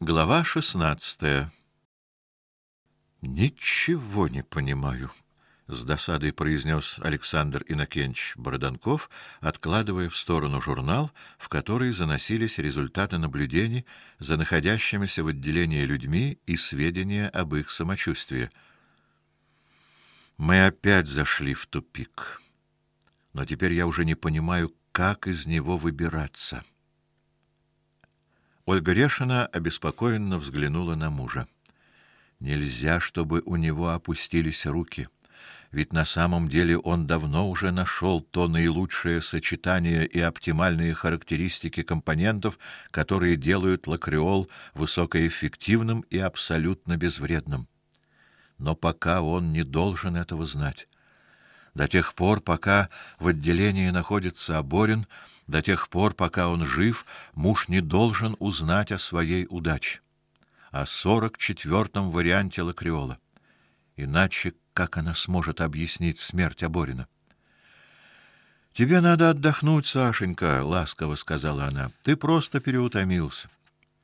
Глава шестнадцатая. Ничего не понимаю, с досадой произнес Александр Инакенч Бороданков, откладывая в сторону журнал, в который заносились результаты наблюдений за находящимися в отделении людьми и сведения об их самочувствии. Мы опять зашли в тупик. Но теперь я уже не понимаю, как из него выбираться. Ольга Решина обеспокоенно взглянула на мужа. Нельзя, чтобы у него опустились руки. Ведь на самом деле он давно уже нашел то наилучшее сочетание и оптимальные характеристики компонентов, которые делают лакреол высокоэффективным и абсолютно безвредным. Но пока он не должен этого знать. До тех пор, пока в отделении находится Аборин, до тех пор, пока он жив, муж не должен узнать о своей удаче, о сорок четвертом варианте Лакриола. Иначе как она сможет объяснить смерть Аборина? Тебе надо отдохнуть, Сашенька, ласково сказала она. Ты просто переутомился.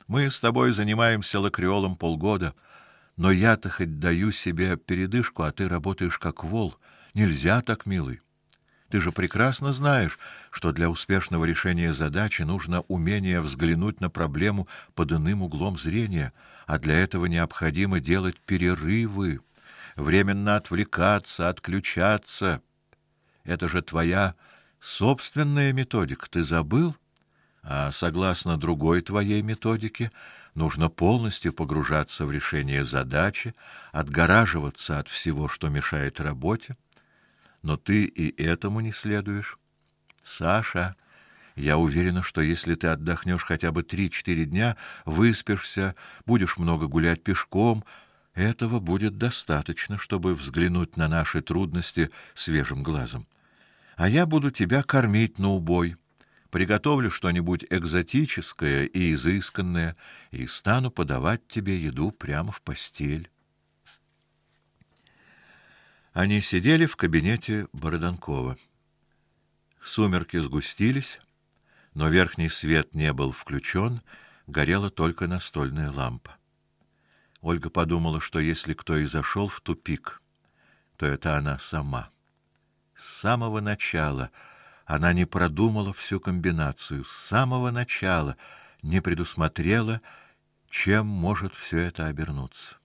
Мы с тобой занимаемся лакриолом полгода, но я-то хоть даю себе передышку, а ты работаешь как вол. Нельзя так, милый. Ты же прекрасно знаешь, что для успешного решения задачи нужно умение взглянуть на проблему под иным углом зрения, а для этого необходимо делать перерывы, временно отвлекаться, отключаться. Это же твоя собственная методика, ты забыл? А согласно другой твоей методике, нужно полностью погружаться в решение задачи, отгораживаться от всего, что мешает работе но ты и этому не следуешь. Саша, я уверена, что если ты отдохнешь хотя бы три-четыре дня, выспишься, будешь много гулять пешком, этого будет достаточно, чтобы взглянуть на наши трудности свежим глазом. А я буду тебя кормить на убой. Приготовлю что-нибудь экзотическое и изысканное и стану подавать тебе еду прямо в постель. Они сидели в кабинете Бороданкова. Сумерки сгустились, но верхний свет не был включен, горела только настольная лампа. Ольга подумала, что если кто и зашел в тупик, то это она сама. С самого начала она не продумала всю комбинацию, с самого начала не предусмотрела, чем может все это обернуться.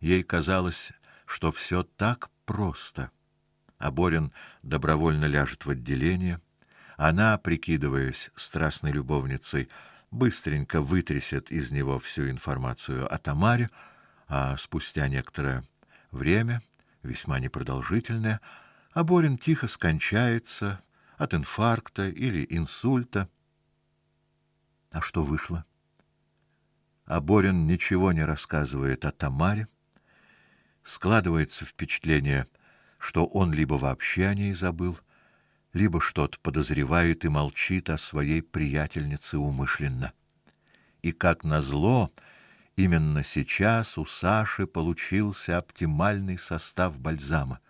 Ей казалось, что все так просто. А добровольно ляжет в отделение, она, прикидываясь страстной любовницей, быстренько вытрясет из него всю информацию о Тамаре, а спустя некоторое время, весьма непродолжительное, Аборин тихо скончается от инфаркта или инсульта. А что вышло? Аборин ничего не рассказывает о Тамаре, складывается впечатление, что он либо вообще о ней забыл, либо что-то подозревает и молчит о своей приятельнице умышленно. И как назло, именно сейчас у Саши получился оптимальный состав бальзама.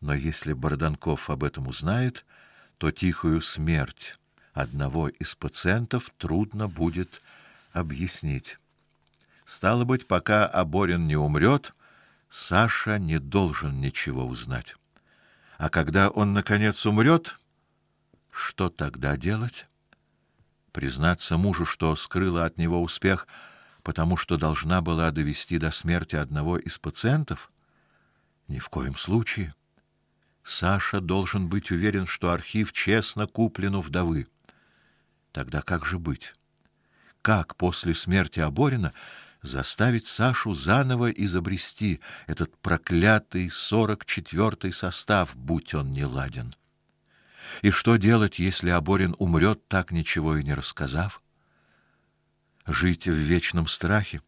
Но если Борданков об этом узнает, то тихую смерть одного из пациентов трудно будет объяснить. Стало быть, пока Аборин не умрет, Саша не должен ничего узнать. А когда он наконец умрет, что тогда делать? Признаться мужу, что скрыла от него успех, потому что должна была довести до смерти одного из пациентов? Ни в коем случае. Саша должен быть уверен, что архив честно куплен у вдовы. Тогда как же быть? Как после смерти Аборина заставить Сашу заново изобрести этот проклятый сорок четвертый состав, будь он не ладен. И что делать, если Аборин умрет, так ничего и не рассказав? Жить в вечном страхе,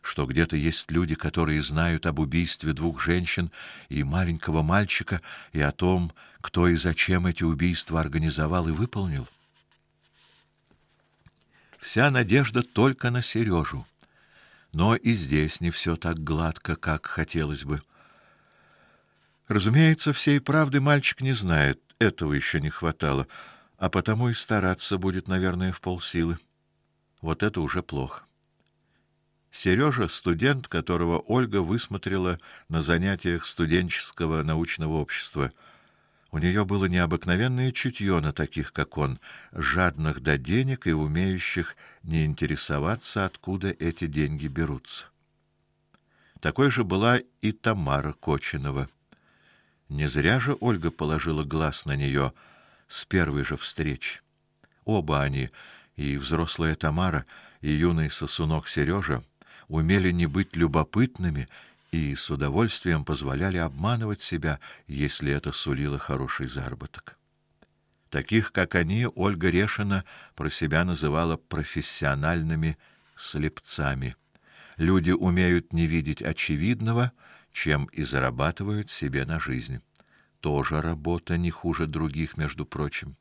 что где-то есть люди, которые знают об убийстве двух женщин и маленького мальчика, и о том, кто и зачем эти убийства организовал и выполнил. Вся надежда только на Сережу. Но и здесь не все так гладко, как хотелось бы. Разумеется, всей правды мальчик не знает, этого еще не хватало, а потому и стараться будет, наверное, в полсилы. Вот это уже плохо. Сережа студент, которого Ольга высмотрела на занятиях студенческого научного общества. У нее было необыкновенное чутье на таких, как он, жадных до денег и умеющих не интересоваться, откуда эти деньги берутся. Такой же была и Тамара Кочинова. Не зря же Ольга положила глаз на нее с первой же встречи. Оба они, и взрослая Тамара, и юный сосунок Сережа, умели не быть любопытными и с удовольствием позволяли обманывать себя, если это сулило хороший заработок. Таких, как они, Ольга Решина про себя называла профессиональными слепцами. Люди умеют не видеть очевидного, чем и зарабатывают себе на жизнь. Тоже работа не хуже других, между прочим.